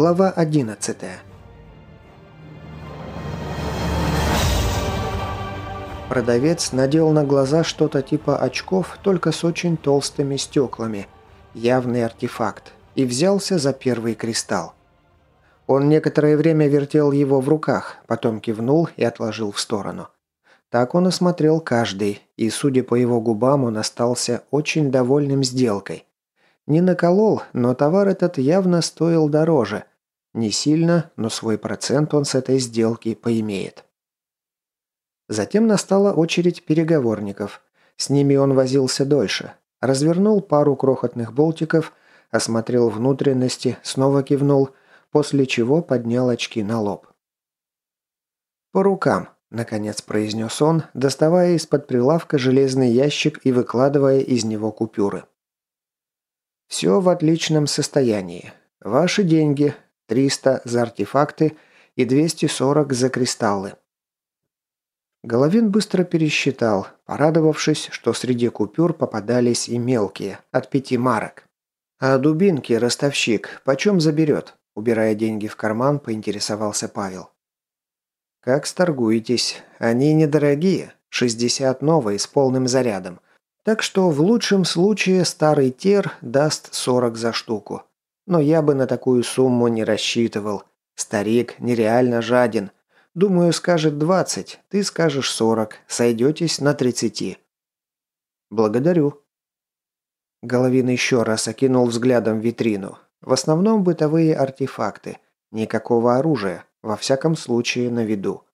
Глава 11 Продавец надел на глаза что-то типа очков, только с очень толстыми стеклами. Явный артефакт. И взялся за первый кристалл. Он некоторое время вертел его в руках, потом кивнул и отложил в сторону. Так он осмотрел каждый, и, судя по его губам, он остался очень довольным сделкой. Не наколол, но товар этот явно стоил дороже. Не сильно, но свой процент он с этой сделки поимеет. Затем настала очередь переговорников. С ними он возился дольше. Развернул пару крохотных болтиков, осмотрел внутренности, снова кивнул, после чего поднял очки на лоб. «По рукам», – наконец произнес он, доставая из-под прилавка железный ящик и выкладывая из него купюры. «Все в отличном состоянии. Ваши деньги – 300 за артефакты и 240 за кристаллы. Головин быстро пересчитал, порадовавшись, что среди купюр попадались и мелкие, от пяти марок. «А дубинки, ростовщик, почем заберет?» Убирая деньги в карман, поинтересовался Павел. «Как сторгуетесь? Они недорогие, 60 новые с полным зарядом. Так что в лучшем случае старый тер даст 40 за штуку. Но я бы на такую сумму не рассчитывал. Старик нереально жаден. Думаю, скажет 20, ты скажешь 40, сойдетесь на 30. Благодарю. Головин еще раз окинул взглядом витрину. В основном бытовые артефакты. Никакого оружия, во всяком случае на виду.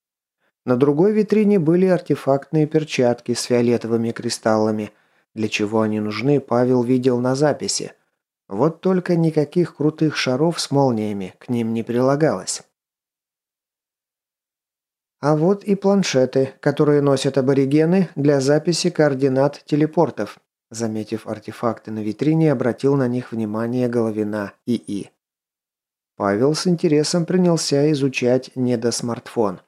На другой витрине были артефактные перчатки с фиолетовыми кристаллами. Для чего они нужны, Павел видел на записи. Вот только никаких крутых шаров с молниями к ним не прилагалось. А вот и планшеты, которые носят аборигены для записи координат телепортов. Заметив артефакты на витрине, обратил на них внимание Головина ИИ. Павел с интересом принялся изучать недосмартфон.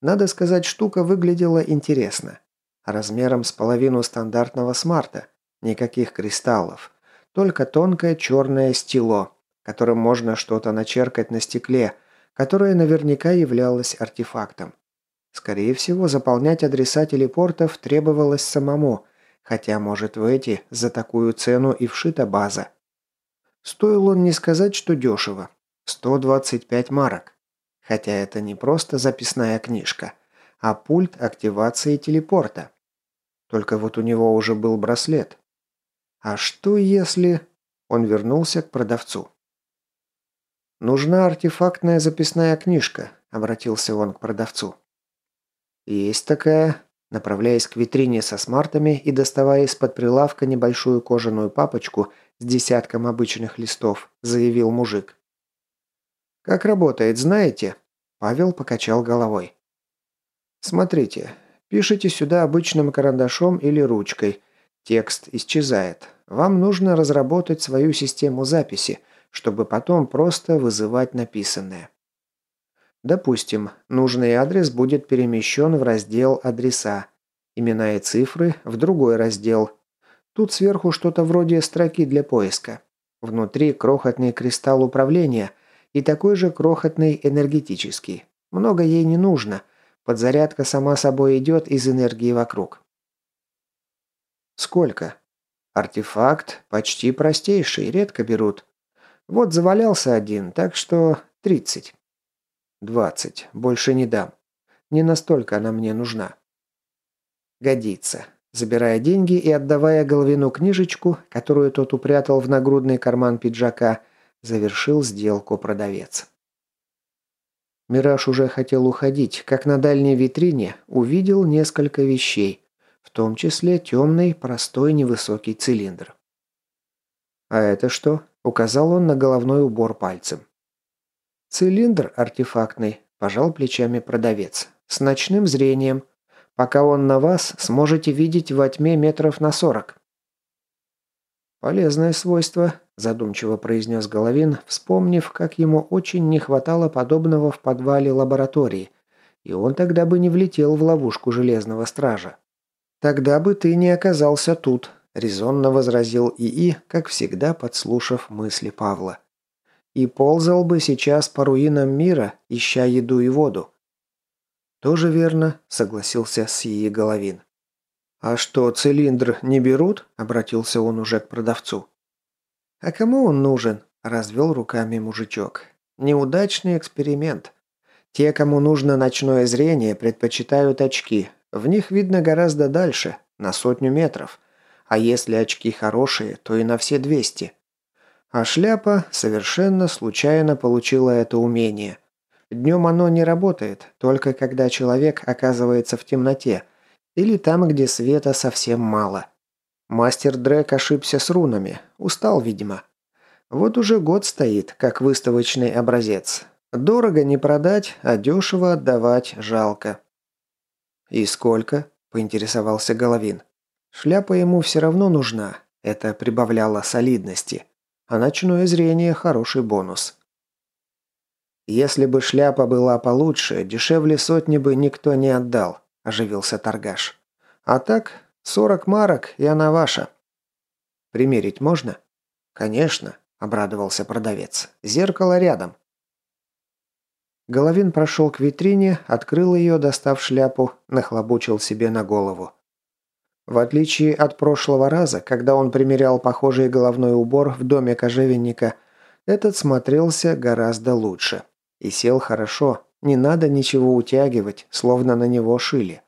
Надо сказать, штука выглядела интересно. Размером с половину стандартного смарта. Никаких кристаллов. Только тонкое черное стило, которым можно что-то начеркать на стекле, которая наверняка являлась артефактом. Скорее всего, заполнять адреса телепортов требовалось самому, хотя, может, в эти за такую цену и вшита база. Стоил он не сказать, что дешево. 125 марок. Хотя это не просто записная книжка, а пульт активации телепорта. Только вот у него уже был браслет. А что если... Он вернулся к продавцу. «Нужна артефактная записная книжка», – обратился он к продавцу. «Есть такая», – направляясь к витрине со смартами и доставая из-под прилавка небольшую кожаную папочку с десятком обычных листов, заявил мужик. «Как работает, знаете?» Павел покачал головой. «Смотрите, пишите сюда обычным карандашом или ручкой. Текст исчезает. Вам нужно разработать свою систему записи – чтобы потом просто вызывать написанное. Допустим, нужный адрес будет перемещен в раздел «Адреса», имена и цифры в другой раздел. Тут сверху что-то вроде строки для поиска. Внутри крохотный кристалл управления и такой же крохотный энергетический. Много ей не нужно. Подзарядка сама собой идет из энергии вокруг. Сколько? Артефакт почти простейший, редко берут. Вот завалялся один, так что тридцать. Двадцать. Больше не дам. Не настолько она мне нужна. Годится. Забирая деньги и отдавая Головину книжечку, которую тот упрятал в нагрудный карман пиджака, завершил сделку продавец. Мираж уже хотел уходить, как на дальней витрине увидел несколько вещей, в том числе темный, простой, невысокий цилиндр. «А это что?» – указал он на головной убор пальцем. «Цилиндр артефактный», – пожал плечами продавец. «С ночным зрением. Пока он на вас, сможете видеть во тьме метров на сорок». «Полезное свойство», – задумчиво произнес Головин, вспомнив, как ему очень не хватало подобного в подвале лаборатории, и он тогда бы не влетел в ловушку Железного Стража. «Тогда бы ты не оказался тут», – резонно возразил ИИ, как всегда подслушав мысли Павла. и ползал бы сейчас по руинам мира, ища еду и воду. «Тоже верно», — согласился Сии Головин. «А что, цилиндр не берут?» — обратился он уже к продавцу. «А кому он нужен?» – развел руками мужичок. «Неудачный эксперимент. Те, кому нужно ночное зрение, предпочитают очки. В них видно гораздо дальше, на сотню метров. А если очки хорошие, то и на все 200. А шляпа совершенно случайно получила это умение. Днем оно не работает, только когда человек оказывается в темноте или там, где света совсем мало. Мастер Дрэк ошибся с рунами. Устал, видимо. Вот уже год стоит, как выставочный образец. Дорого не продать, а дешево отдавать жалко. «И сколько?» – поинтересовался Головин. Шляпа ему все равно нужна. Это прибавляло солидности. А ночное зрение – хороший бонус. «Если бы шляпа была получше, дешевле сотни бы никто не отдал», – оживился торгаш. «А так, Сорок марок, и она ваша». «Примерить можно?» «Конечно», – обрадовался продавец. «Зеркало рядом». Головин прошел к витрине, открыл ее, достав шляпу, нахлобучил себе на голову. В отличие от прошлого раза, когда он примерял похожий головной убор в доме кожевенника, этот смотрелся гораздо лучше. И сел хорошо, не надо ничего утягивать, словно на него шили.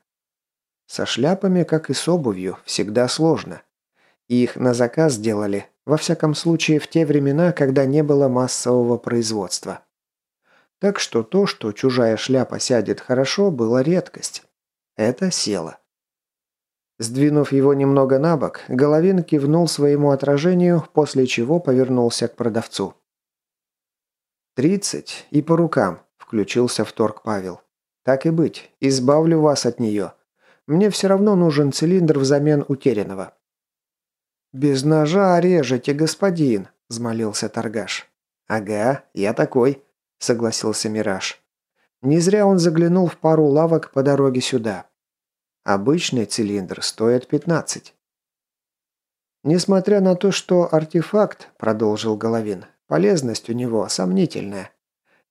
Со шляпами, как и с обувью, всегда сложно. Их на заказ делали, во всяком случае в те времена, когда не было массового производства. Так что то, что чужая шляпа сядет хорошо, было редкость. Это село. Сдвинув его немного на бок, Головин кивнул своему отражению, после чего повернулся к продавцу. «Тридцать и по рукам», – включился в торг Павел. «Так и быть, избавлю вас от нее. Мне все равно нужен цилиндр взамен утерянного». «Без ножа режете, господин», – взмолился торгаш. «Ага, я такой», – согласился Мираж. Не зря он заглянул в пару лавок по дороге сюда. Обычный цилиндр стоит 15. Несмотря на то, что артефакт, продолжил Головин, полезность у него сомнительная.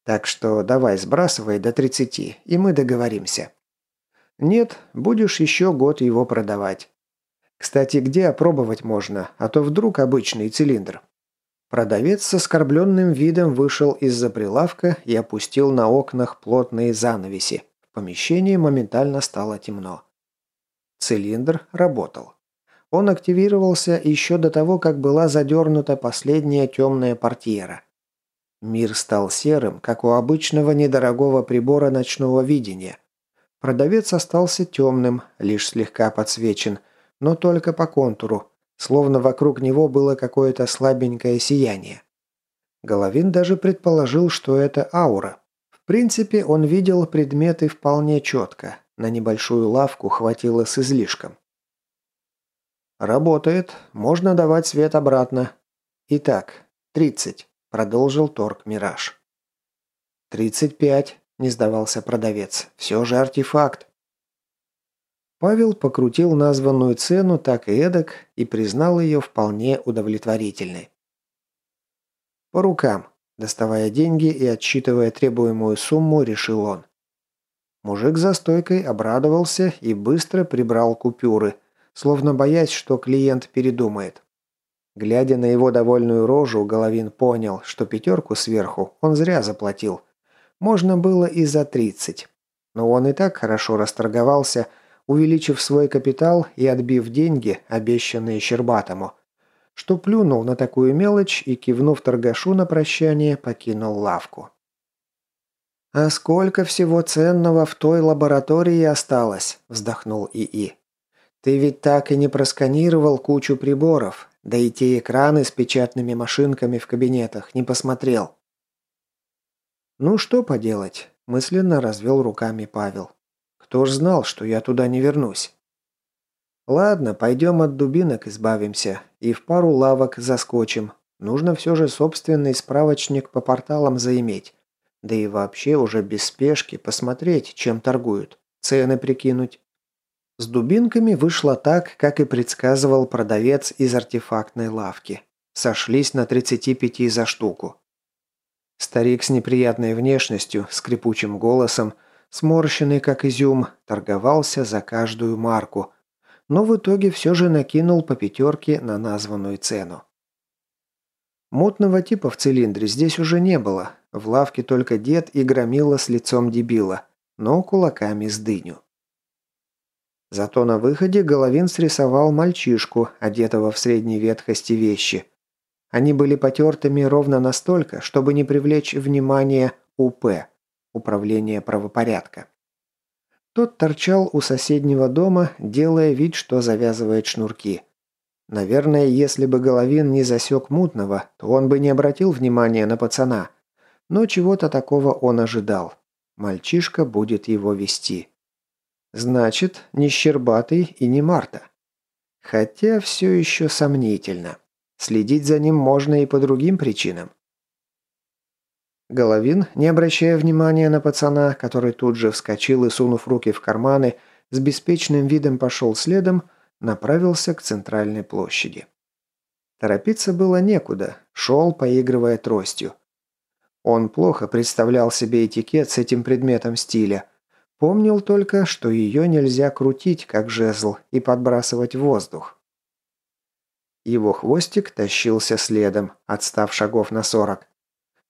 Так что давай сбрасывай до 30, и мы договоримся. Нет, будешь еще год его продавать. Кстати, где опробовать можно, а то вдруг обычный цилиндр. Продавец с оскорбленным видом вышел из-за прилавка и опустил на окнах плотные занавеси. В помещении моментально стало темно. Цилиндр работал. Он активировался еще до того, как была задернута последняя темная портьера. Мир стал серым, как у обычного недорогого прибора ночного видения. Продавец остался темным, лишь слегка подсвечен, но только по контуру, словно вокруг него было какое-то слабенькое сияние. Головин даже предположил, что это аура. В принципе, он видел предметы вполне четко. На небольшую лавку хватило с излишком. «Работает. Можно давать свет обратно. Итак, 30», – продолжил торг «Мираж». «Тридцать пять», – не сдавался продавец. «Все же артефакт». Павел покрутил названную цену так и эдак и признал ее вполне удовлетворительной. «По рукам», – доставая деньги и отсчитывая требуемую сумму, решил он. Мужик за стойкой обрадовался и быстро прибрал купюры, словно боясь, что клиент передумает. Глядя на его довольную рожу, Головин понял, что пятерку сверху он зря заплатил – можно было и за 30. Но он и так хорошо расторговался, увеличив свой капитал и отбив деньги, обещанные Щербатому, что плюнул на такую мелочь и, кивнув торгашу на прощание, покинул лавку. «А сколько всего ценного в той лаборатории осталось?» – вздохнул ИИ. «Ты ведь так и не просканировал кучу приборов, да и те экраны с печатными машинками в кабинетах не посмотрел». «Ну что поделать?» – мысленно развел руками Павел. «Кто ж знал, что я туда не вернусь?» «Ладно, пойдем от дубинок избавимся и в пару лавок заскочим. Нужно все же собственный справочник по порталам заиметь. Да и вообще уже без спешки посмотреть, чем торгуют. Цены прикинуть». С дубинками вышло так, как и предсказывал продавец из артефактной лавки. Сошлись на 35 за штуку. Старик с неприятной внешностью, скрипучим голосом, сморщенный как изюм, торговался за каждую марку, но в итоге все же накинул по пятерке на названную цену. Мутного типа в цилиндре здесь уже не было. В лавке только дед и громила с лицом дебила, но кулаками с дыню. Зато на выходе Головин срисовал мальчишку, одетого в средней ветхости вещи. Они были потертыми ровно настолько, чтобы не привлечь внимание УП – Управление правопорядка. Тот торчал у соседнего дома, делая вид, что завязывает шнурки. Наверное, если бы Головин не засек мутного, то он бы не обратил внимания на пацана. Но чего-то такого он ожидал. Мальчишка будет его вести. Значит, не Щербатый и не Марта. Хотя все еще сомнительно. Следить за ним можно и по другим причинам. Головин, не обращая внимания на пацана, который тут же вскочил и, сунув руки в карманы, с беспечным видом пошел следом, направился к центральной площади. Торопиться было некуда, шел, поигрывая тростью. Он плохо представлял себе этикет с этим предметом стиля – Помнил только, что ее нельзя крутить, как жезл, и подбрасывать в воздух. Его хвостик тащился следом, отстав шагов на сорок.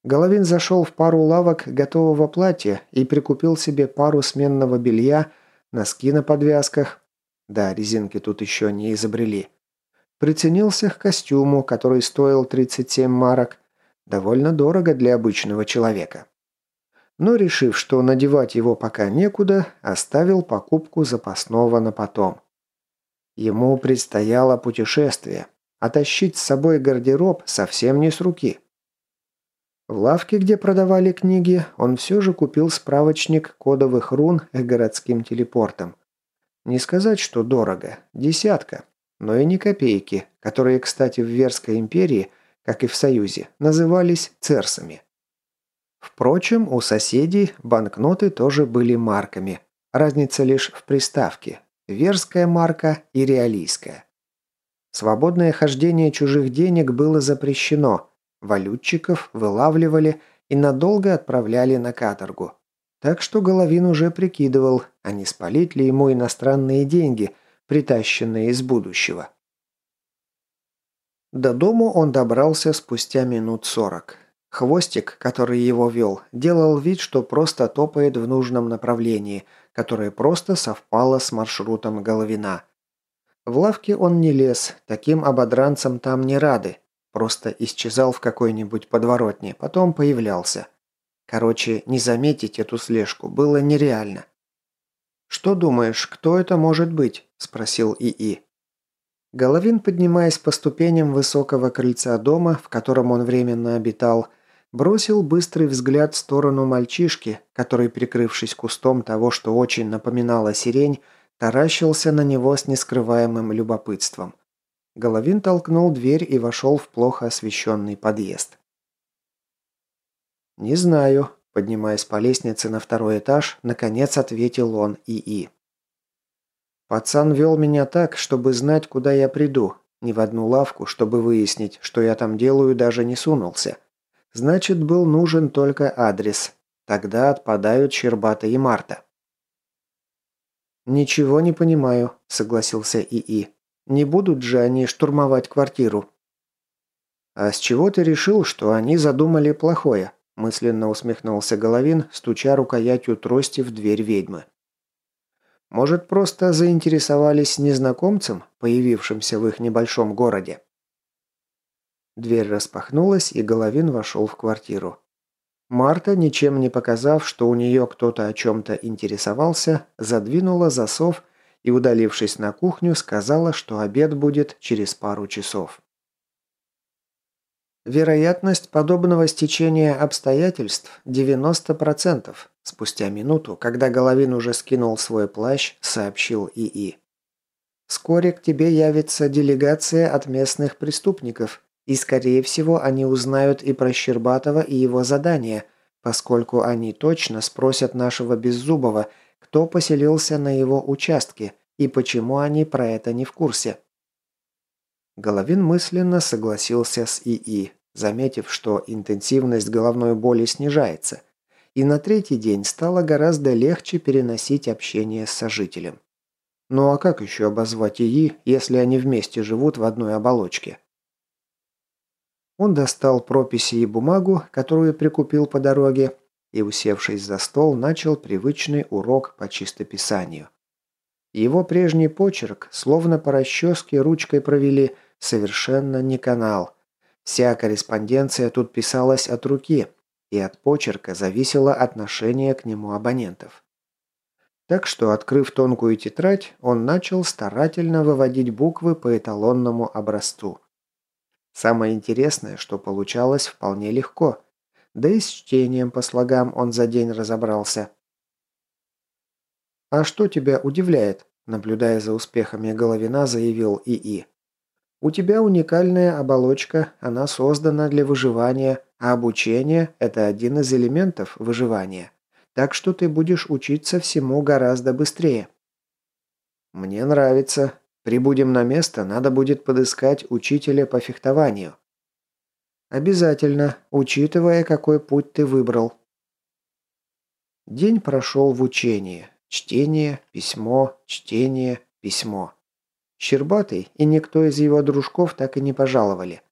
Головин зашел в пару лавок готового платья и прикупил себе пару сменного белья, носки на подвязках. Да, резинки тут еще не изобрели. Приценился к костюму, который стоил 37 марок. Довольно дорого для обычного человека но, решив, что надевать его пока некуда, оставил покупку запасного на потом. Ему предстояло путешествие, а тащить с собой гардероб совсем не с руки. В лавке, где продавали книги, он все же купил справочник кодовых рун к городским телепортам. Не сказать, что дорого, десятка, но и не копейки, которые, кстати, в Верской империи, как и в Союзе, назывались церсами. Впрочем, у соседей банкноты тоже были марками. Разница лишь в приставке. Верская марка и реалийская. Свободное хождение чужих денег было запрещено. Валютчиков вылавливали и надолго отправляли на каторгу. Так что Головин уже прикидывал, а не спалить ли ему иностранные деньги, притащенные из будущего. До дому он добрался спустя минут сорок. Хвостик, который его вел, делал вид, что просто топает в нужном направлении, которое просто совпало с маршрутом Головина. В лавке он не лез, таким ободранцам там не рады. Просто исчезал в какой-нибудь подворотне, потом появлялся. Короче, не заметить эту слежку было нереально. «Что думаешь, кто это может быть?» – спросил ИИ. Головин, поднимаясь по ступеням высокого крыльца дома, в котором он временно обитал, – Бросил быстрый взгляд в сторону мальчишки, который, прикрывшись кустом того, что очень напоминало сирень, таращился на него с нескрываемым любопытством. Головин толкнул дверь и вошел в плохо освещенный подъезд. «Не знаю», – поднимаясь по лестнице на второй этаж, наконец ответил он ИИ. «Пацан вел меня так, чтобы знать, куда я приду. Ни в одну лавку, чтобы выяснить, что я там делаю, даже не сунулся. Значит, был нужен только адрес. Тогда отпадают Щербата и Марта. «Ничего не понимаю», – согласился ИИ. «Не будут же они штурмовать квартиру?» «А с чего ты решил, что они задумали плохое?» – мысленно усмехнулся Головин, стуча рукоятью трости в дверь ведьмы. «Может, просто заинтересовались незнакомцем, появившимся в их небольшом городе?» Дверь распахнулась, и Головин вошел в квартиру. Марта, ничем не показав, что у нее кто-то о чем-то интересовался, задвинула засов и, удалившись на кухню, сказала, что обед будет через пару часов. Вероятность подобного стечения обстоятельств 90%. Спустя минуту, когда Головин уже скинул свой плащ, сообщил ИИ. «Вскоре к тебе явится делегация от местных преступников. И, скорее всего, они узнают и про Щербатова, и его задание, поскольку они точно спросят нашего Беззубова, кто поселился на его участке и почему они про это не в курсе. Головин мысленно согласился с ИИ. заметив, что интенсивность головной боли снижается, и на третий день стало гораздо легче переносить общение с сожителем. Ну а как еще обозвать ИИ, если они вместе живут в одной оболочке? Он достал прописи и бумагу, которую прикупил по дороге, и, усевшись за стол, начал привычный урок по чистописанию. Его прежний почерк, словно по расческе ручкой провели, совершенно не канал. Вся корреспонденция тут писалась от руки, и от почерка зависело отношение к нему абонентов. Так что, открыв тонкую тетрадь, он начал старательно выводить буквы по эталонному образцу. Самое интересное, что получалось вполне легко. Да и с чтением по слогам он за день разобрался. «А что тебя удивляет?» Наблюдая за успехами Головина, заявил ИИ. «У тебя уникальная оболочка, она создана для выживания, а обучение – это один из элементов выживания. Так что ты будешь учиться всему гораздо быстрее». «Мне нравится. Прибудем на место, надо будет подыскать учителя по фехтованию». «Обязательно, учитывая, какой путь ты выбрал». День прошел в учении. Чтение, письмо, чтение, письмо. Щербатый и никто из его дружков так и не пожаловали.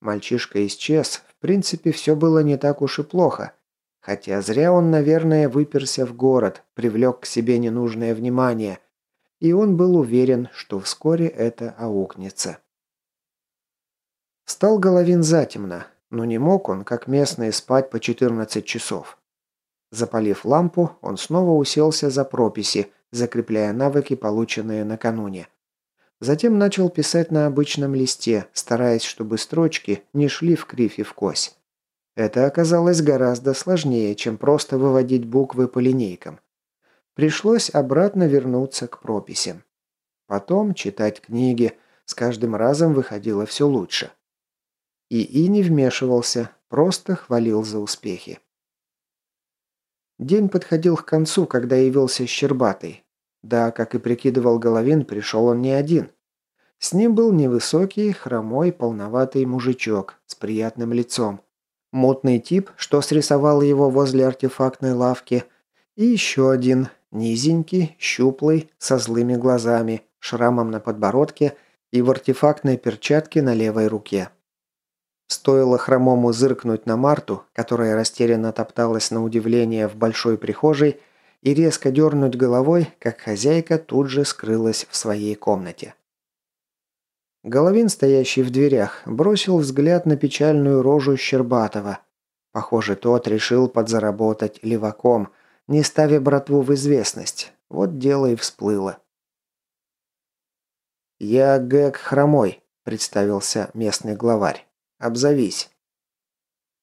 Мальчишка исчез, в принципе, все было не так уж и плохо. Хотя зря он, наверное, выперся в город, привлек к себе ненужное внимание. И он был уверен, что вскоре это аукнется. Стал Головин затемно, но не мог он, как местные, спать по 14 часов. Запалив лампу, он снова уселся за прописи, закрепляя навыки, полученные накануне. Затем начал писать на обычном листе, стараясь, чтобы строчки не шли в кривь и в кось. Это оказалось гораздо сложнее, чем просто выводить буквы по линейкам. Пришлось обратно вернуться к прописям. Потом читать книги, с каждым разом выходило все лучше. И И не вмешивался, просто хвалил за успехи. День подходил к концу, когда явился Щербатый. Да, как и прикидывал Головин, пришел он не один. С ним был невысокий, хромой, полноватый мужичок с приятным лицом. Мутный тип, что срисовал его возле артефактной лавки. И еще один, низенький, щуплый, со злыми глазами, шрамом на подбородке и в артефактной перчатке на левой руке. Стоило хромому зыркнуть на Марту, которая растерянно топталась на удивление в большой прихожей, и резко дернуть головой, как хозяйка тут же скрылась в своей комнате. Головин, стоящий в дверях, бросил взгляд на печальную рожу Щербатова. Похоже, тот решил подзаработать леваком, не ставя братву в известность. Вот дело и всплыло. «Я Гэг Хромой», – представился местный главарь. Обзовись».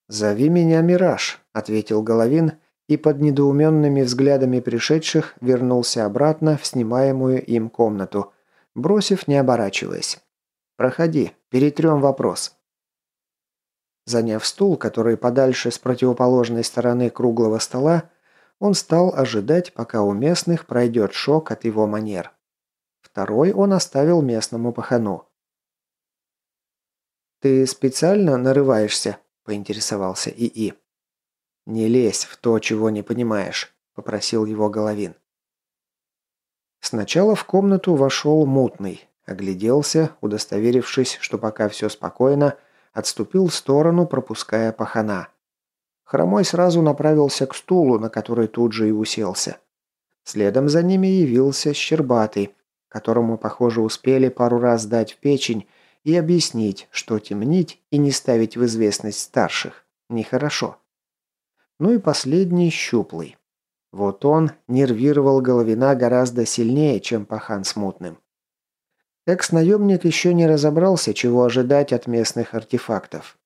«Зови меня Мираж», – ответил Головин и под недоуменными взглядами пришедших вернулся обратно в снимаемую им комнату, бросив, не оборачиваясь. «Проходи, перетрем вопрос». Заняв стул, который подальше с противоположной стороны круглого стола, он стал ожидать, пока у местных пройдет шок от его манер. Второй он оставил местному пахану. «Ты специально нарываешься?» – поинтересовался ИИ. «Не лезь в то, чего не понимаешь», – попросил его Головин. Сначала в комнату вошел мутный, огляделся, удостоверившись, что пока все спокойно, отступил в сторону, пропуская пахана. Хромой сразу направился к стулу, на который тут же и уселся. Следом за ними явился Щербатый, которому, похоже, успели пару раз дать в печень и объяснить, что темнить и не ставить в известность старших нехорошо. Ну и последний щуплый. Вот он нервировал Головина гораздо сильнее, чем пахан смутным. Экс-наемник еще не разобрался, чего ожидать от местных артефактов.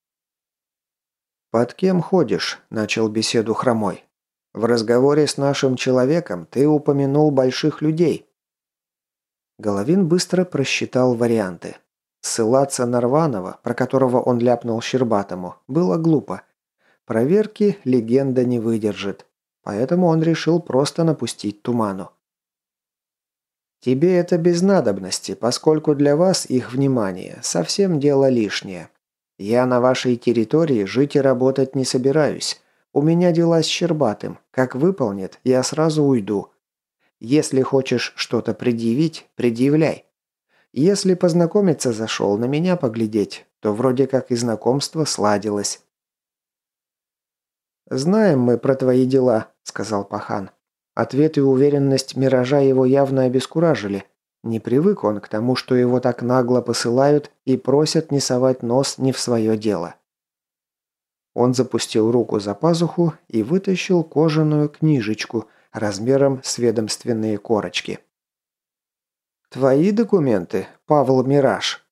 «Под кем ходишь?» – начал беседу хромой. «В разговоре с нашим человеком ты упомянул больших людей». Головин быстро просчитал варианты. Ссылаться на Рванова, про которого он ляпнул Щербатому, было глупо. Проверки легенда не выдержит. Поэтому он решил просто напустить туману. Тебе это без надобности, поскольку для вас их внимание совсем дело лишнее. Я на вашей территории жить и работать не собираюсь. У меня дела с Щербатым. Как выполнит, я сразу уйду. Если хочешь что-то предъявить, предъявляй. Если познакомиться зашел, на меня поглядеть, то вроде как и знакомство сладилось. «Знаем мы про твои дела», — сказал Пахан. Ответ и уверенность Миража его явно обескуражили. Не привык он к тому, что его так нагло посылают и просят не совать нос не в свое дело. Он запустил руку за пазуху и вытащил кожаную книжечку размером с ведомственные корочки. «Твои документы, Павел Мираж?»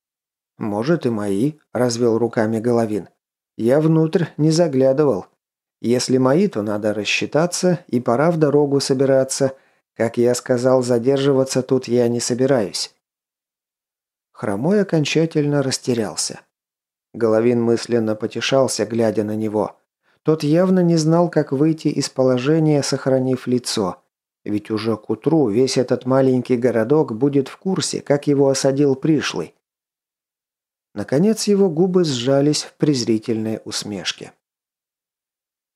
«Может, и мои», – развел руками Головин. «Я внутрь не заглядывал. Если мои, то надо рассчитаться, и пора в дорогу собираться. Как я сказал, задерживаться тут я не собираюсь». Хромой окончательно растерялся. Головин мысленно потешался, глядя на него. Тот явно не знал, как выйти из положения, сохранив лицо. Ведь уже к утру весь этот маленький городок будет в курсе, как его осадил пришлый. Наконец его губы сжались в презрительной усмешке.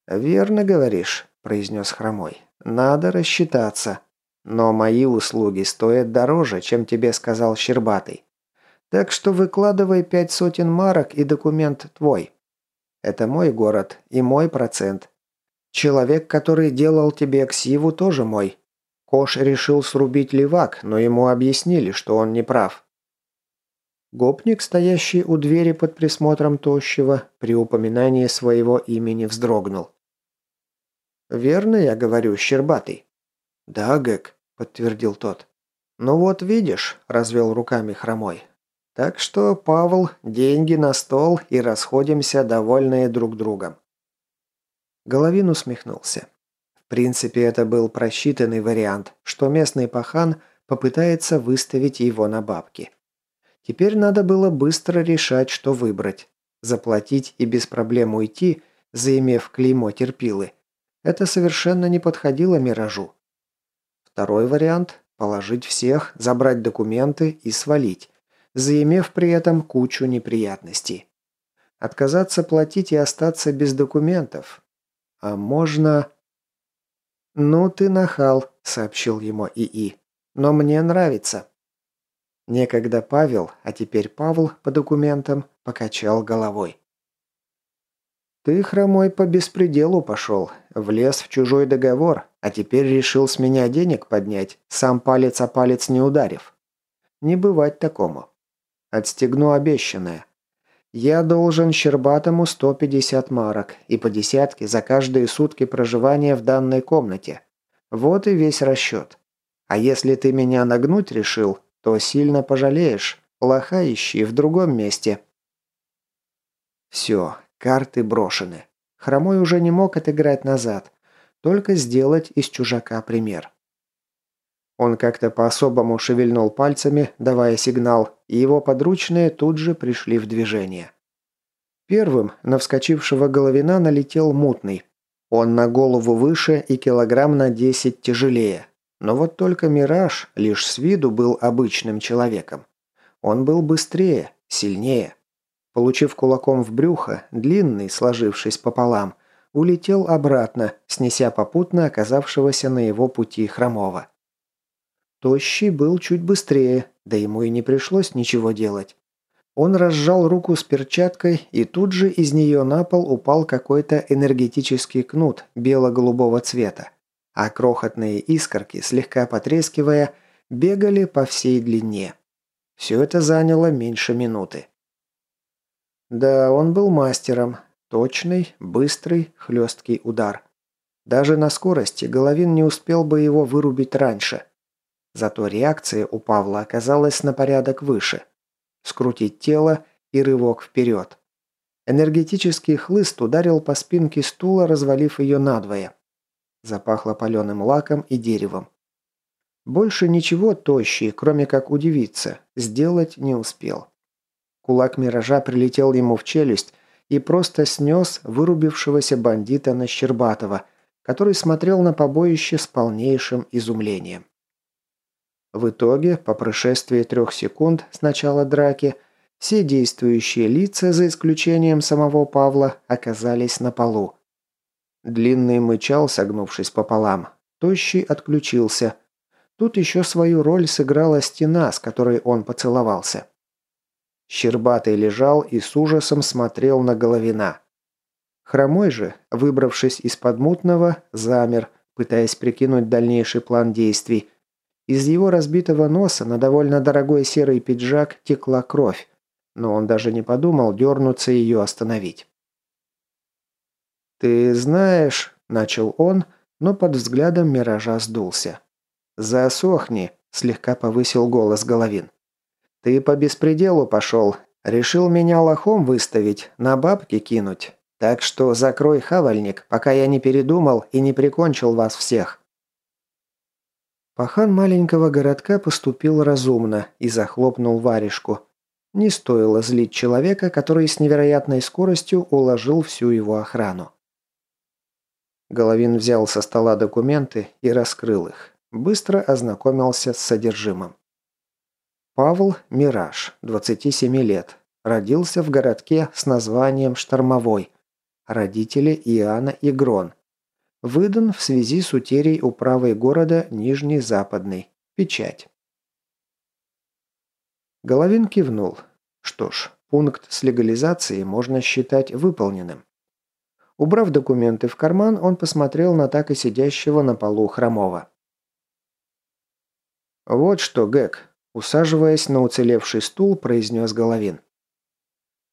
«Верно говоришь», – произнес Хромой. «Надо рассчитаться. Но мои услуги стоят дороже, чем тебе сказал Щербатый. Так что выкладывай пять сотен марок и документ твой. Это мой город и мой процент. Человек, который делал тебе ксиву, тоже мой. Кош решил срубить левак, но ему объяснили, что он не прав. Гопник, стоящий у двери под присмотром тощего, при упоминании своего имени вздрогнул. «Верно я говорю, Щербатый?» «Да, Гэг», — подтвердил тот. «Ну вот видишь», — развел руками хромой, так что, Павел, деньги на стол и расходимся, довольные друг другом. Головин усмехнулся. Принципе, это был просчитанный вариант, что местный пахан попытается выставить его на бабки. Теперь надо было быстро решать, что выбрать. Заплатить и без проблем уйти, заимев клеймо терпилы. Это совершенно не подходило Миражу. Второй вариант – положить всех, забрать документы и свалить заимев при этом кучу неприятностей. Отказаться платить и остаться без документов. А можно... «Ну ты нахал», — сообщил ему ИИ. «Но мне нравится». Некогда Павел, а теперь Павел по документам, покачал головой. «Ты, хромой, по беспределу пошел, влез в чужой договор, а теперь решил с меня денег поднять, сам палец о палец не ударив. Не бывать такому. Отстегну обещанное. Я должен Щербатому 150 марок и по десятке за каждые сутки проживания в данной комнате. Вот и весь расчет. А если ты меня нагнуть решил, то сильно пожалеешь. Лоха ищи в другом месте. Все, карты брошены. Хромой уже не мог отыграть назад, только сделать из чужака пример. Он как-то по-особому шевельнул пальцами, давая сигнал, и его подручные тут же пришли в движение. Первым на вскочившего головина налетел мутный. Он на голову выше и килограмм на 10 тяжелее. Но вот только Мираж лишь с виду был обычным человеком. Он был быстрее, сильнее. Получив кулаком в брюхо, длинный, сложившись пополам, улетел обратно, снеся попутно оказавшегося на его пути хромого. Тощий был чуть быстрее, да ему и не пришлось ничего делать. Он разжал руку с перчаткой, и тут же из нее на пол упал какой-то энергетический кнут бело-голубого цвета, а крохотные искорки, слегка потрескивая, бегали по всей длине. Все это заняло меньше минуты. Да, он был мастером. Точный, быстрый, хлесткий удар. Даже на скорости Головин не успел бы его вырубить раньше – Зато реакция у Павла оказалась на порядок выше. Скрутить тело и рывок вперед. Энергетический хлыст ударил по спинке стула, развалив ее надвое. Запахло паленым лаком и деревом. Больше ничего тощий, кроме как удивиться, сделать не успел. Кулак миража прилетел ему в челюсть и просто снес вырубившегося бандита на Щербатова, который смотрел на побоище с полнейшим изумлением. В итоге, по прошествии трех секунд с начала драки, Все действующие лица, за исключением самого Павла, оказались на полу. Длинный мычал, согнувшись пополам. Тощий отключился. Тут еще свою роль сыграла стена, с которой он поцеловался. Щербатый лежал и с ужасом смотрел на Головина. Хромой же, выбравшись из-под мутного, замер, пытаясь прикинуть дальнейший план действий. Из его разбитого носа на довольно дорогой серый пиджак текла кровь, но он даже не подумал дернуться ее остановить. «Ты знаешь», – начал он, но под взглядом миража сдулся. «Засохни», – слегка повысил голос Головин. «Ты по беспределу пошел. Решил меня лохом выставить, на бабки кинуть. Так что закрой хавальник, пока я не передумал и не прикончил вас всех». Пахан маленького городка поступил разумно и захлопнул варежку. Не стоило злить человека, который с невероятной скоростью уложил всю его охрану. Головин взял со стола документы и раскрыл их. Быстро ознакомился с содержимым. Павел Мираж, 27 лет. Родился в городке с названием Штормовой. Родители Иоанна и Грон. Выдан в связи с утерей управой города Нижний Западный. Печать. Головин кивнул. Что ж, пункт с легализацией можно считать выполненным. Убрав документы в карман, он посмотрел на так и сидящего на полу Хромова. «Вот что, Гэг», – усаживаясь на уцелевший стул, произнес Головин.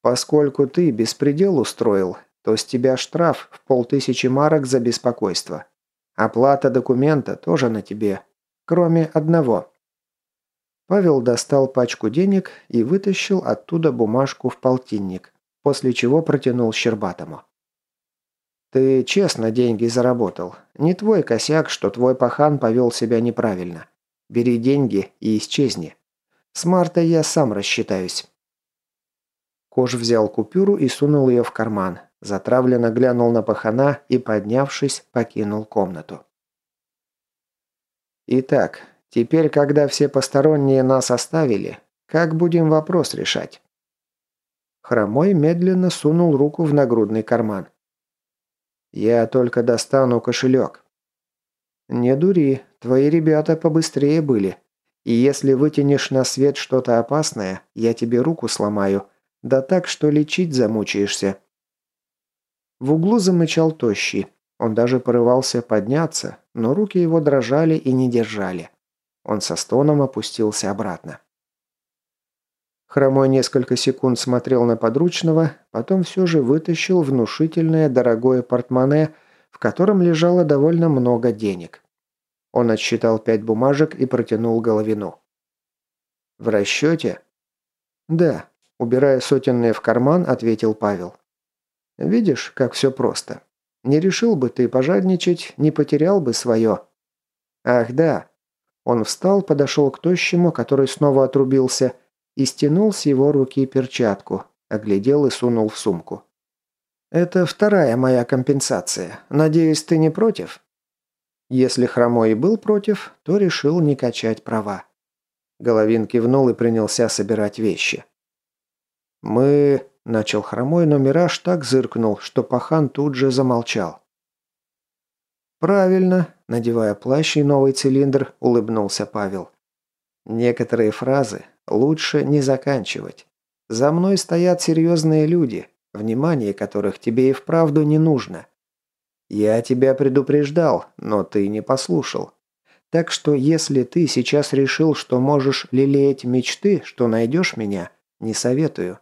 «Поскольку ты беспредел устроил, то с тебя штраф в полтысячи марок за беспокойство. Оплата документа тоже на тебе, кроме одного». Павел достал пачку денег и вытащил оттуда бумажку в полтинник, после чего протянул Щербатому. «Ты честно деньги заработал. Не твой косяк, что твой пахан повел себя неправильно. Бери деньги и исчезни. С марта я сам рассчитаюсь». Кож взял купюру и сунул ее в карман. Затравленно глянул на пахана и, поднявшись, покинул комнату. «Итак, теперь, когда все посторонние нас оставили, как будем вопрос решать?» Хромой медленно сунул руку в нагрудный карман. «Я только достану кошелек». «Не дури, твои ребята побыстрее были. И если вытянешь на свет что-то опасное, я тебе руку сломаю, да так, что лечить замучаешься». В углу замычал тощий. Он даже порывался подняться, но руки его дрожали и не держали. Он со стоном опустился обратно. Хромой несколько секунд смотрел на подручного, потом все же вытащил внушительное дорогое портмоне, в котором лежало довольно много денег. Он отсчитал пять бумажек и протянул Головину. «В расчете?» «Да», – убирая сотенные в карман, ответил Павел. Видишь, как все просто. Не решил бы ты пожадничать, не потерял бы свое. Ах да. Он встал, подошел к тощему, который снова отрубился, и стянул с его руки перчатку, оглядел и сунул в сумку. «Это вторая моя компенсация. Надеюсь, ты не против?» Если Хромой и был против, то решил не качать права. Головин кивнул и принялся собирать вещи. «Мы...» Начал хромой, но Мираж так зыркнул, что пахан тут же замолчал. «Правильно», – надевая плащ и новый цилиндр, улыбнулся Павел. «Некоторые фразы лучше не заканчивать. За мной стоят серьезные люди, внимание которых тебе и вправду не нужно. Я тебя предупреждал, но ты не послушал. Так что если ты сейчас решил, что можешь лелеять мечты, что найдешь меня, не советую.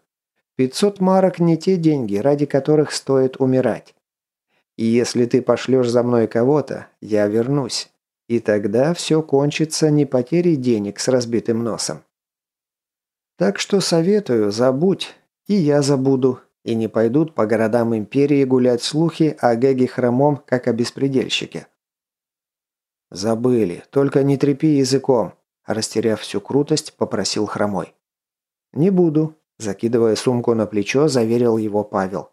500 марок не те деньги, ради которых стоит умирать. И если ты пошлешь за мной кого-то, я вернусь. И тогда все кончится не потерей денег с разбитым носом. Так что советую, забудь, и я забуду, и не пойдут по городам Империи гулять слухи о Геге Хромом, как о беспредельщике. «Забыли, только не трепи языком», – растеряв всю крутость, попросил Хромой. «Не буду», Закидывая сумку на плечо, заверил его Павел.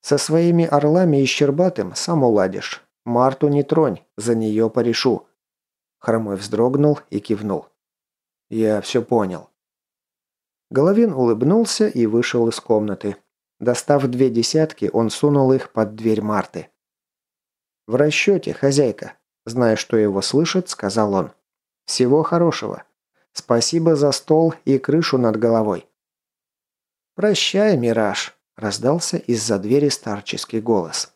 «Со своими орлами и щербатым сам уладишь. Марту не тронь, за нее порешу». Хромой вздрогнул и кивнул. «Я все понял». Головин улыбнулся и вышел из комнаты. Достав две десятки, он сунул их под дверь Марты. «В расчете, хозяйка», зная, что его слышат, сказал он. «Всего хорошего. Спасибо за стол и крышу над головой». «Прощай, Мираж», – раздался из-за двери старческий голос.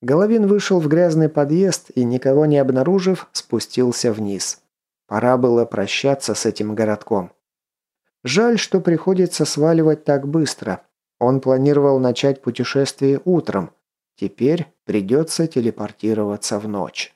Головин вышел в грязный подъезд и, никого не обнаружив, спустился вниз. Пора было прощаться с этим городком. Жаль, что приходится сваливать так быстро. Он планировал начать путешествие утром. Теперь придется телепортироваться в ночь.